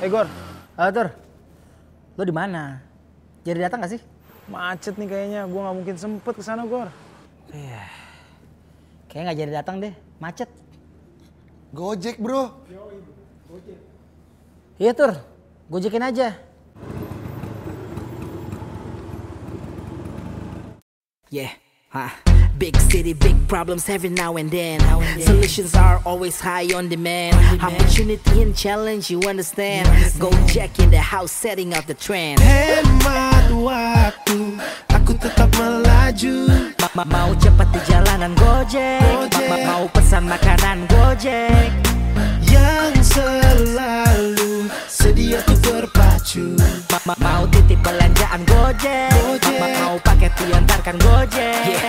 Eh Gor, Halo Tur, lo di mana? Jadi datang gak sih? macet nih kayaknya. Gua nggak mungkin sempet ke sana Gor. Kayaknya nggak jadi datang deh, macet. Gojek bro. Iya Tur, gojekin aja. Yeah. Huh. Big city, big problems every now and then. Solutions are always high on demand. Opportunity and challenge, you understand. Go check in the house, setting out the trend. Hemat waktu, aku tetap melaju. Ma- ma- mau cepat di jalanan Gojek. Gojek. Ma- mau pesan makanan Gojek. Yang selalu sedia untuk berpacu. Ma- ma- mau titip belanjaan Gojek. Gojek. Ma- mau paket diantarkan Gojek. Ah.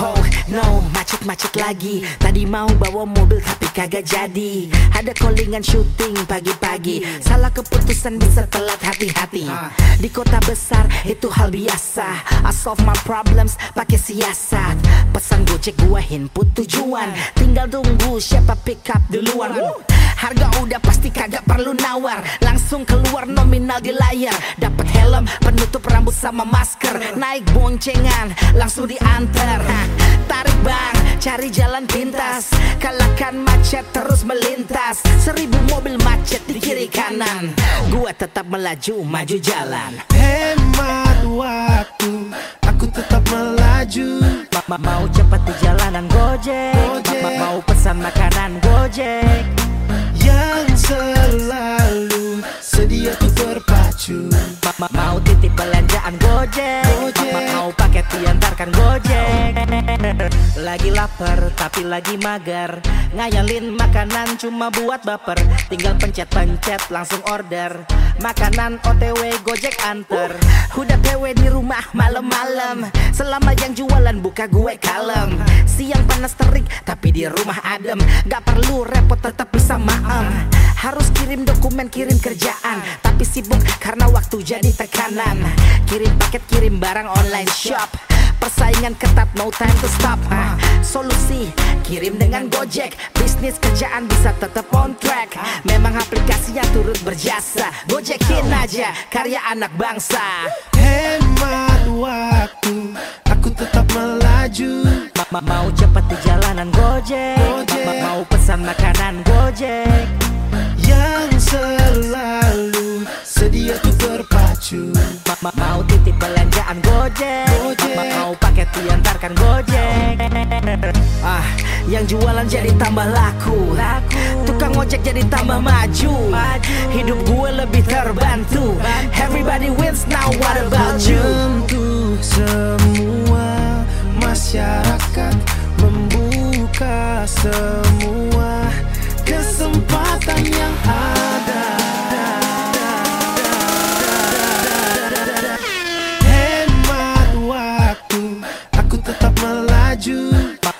Oh no, macet-macet lagi. Tadi mau bawa mobil tapi kagak jadi. Ada callingan syuting pagi-pagi. Salah keputusan bisa telat hati-hati. Di kota besar itu hal biasa. I solve my problems pakai siasat. Pesan Gojek gua input tujuan. Tinggal tunggu siapa pick up duluan. Woo. Harga udah pasti kagak perlu nawar. Langsung keluar nominal di layar. Dapat helm, penutup rambut sama masker. Naik boncengan, langsung diantar. Hah, Tarik bang, cari jalan pintas. Kalahkan macet terus melintas. Seribu mobil macet di kiri kanan. Gua tetap melaju, maju jalan. Hemat waktu, aku tetap melaju. Ma- ma- Mau cepat di jalanan Gojek, Gojek. Ma- Mau pesan makanan Gojek Yang selalu sedia. Ma- ma- Mau titip belanjaan Gojek, diantarkan Gojek. Lagi lapar tapi lagi mager. Ngayalin makanan cuma buat baper. Tinggal pencet-pencet langsung order. Makanan OTW Gojek anter. Udah TW di rumah malam-malam. Selama yang jualan buka gue kalem. Siang panas terik tapi di rumah adem. Gak perlu repot tetap bisa maem. Harus kirim dokumen kirim kerjaan. Tapi sibuk karena waktu jadi tekanan. Kirim paket kirim barang online shop Persaingan ketat no time to stop Ah, Solusi kirim dengan Gojek. Bisnis kerjaan bisa tetap on track. Memang aplikasinya turut berjasa. Gojekin aja karya anak bangsa. Hemat waktu, aku tetap melaju. Ma- ma- Mau cepat di jalanan Gojek, Gojek. Ma- Mau pesan makanan Gojek Gojek, Gojek. Ma- Mau paket diantarkan Gojek. Ah, yang jualan jadi tambah laku. Tukang ojek jadi tambah maju. Hidup gue lebih terbantu. Everybody wins now what about you?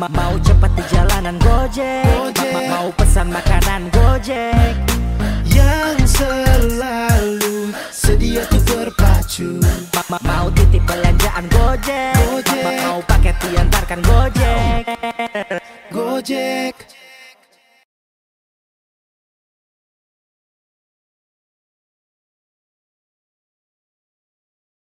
Ma- ma- Mau cepat di jalanan Gojek, Gojek. Ma- Mau pesan makanan Gojek Yang selalu sedia untuk berpacu. Ma- ma- Mau titip belanjaan Gojek, Gojek. Ma- Mau paket diantarkan Gojek Gojek,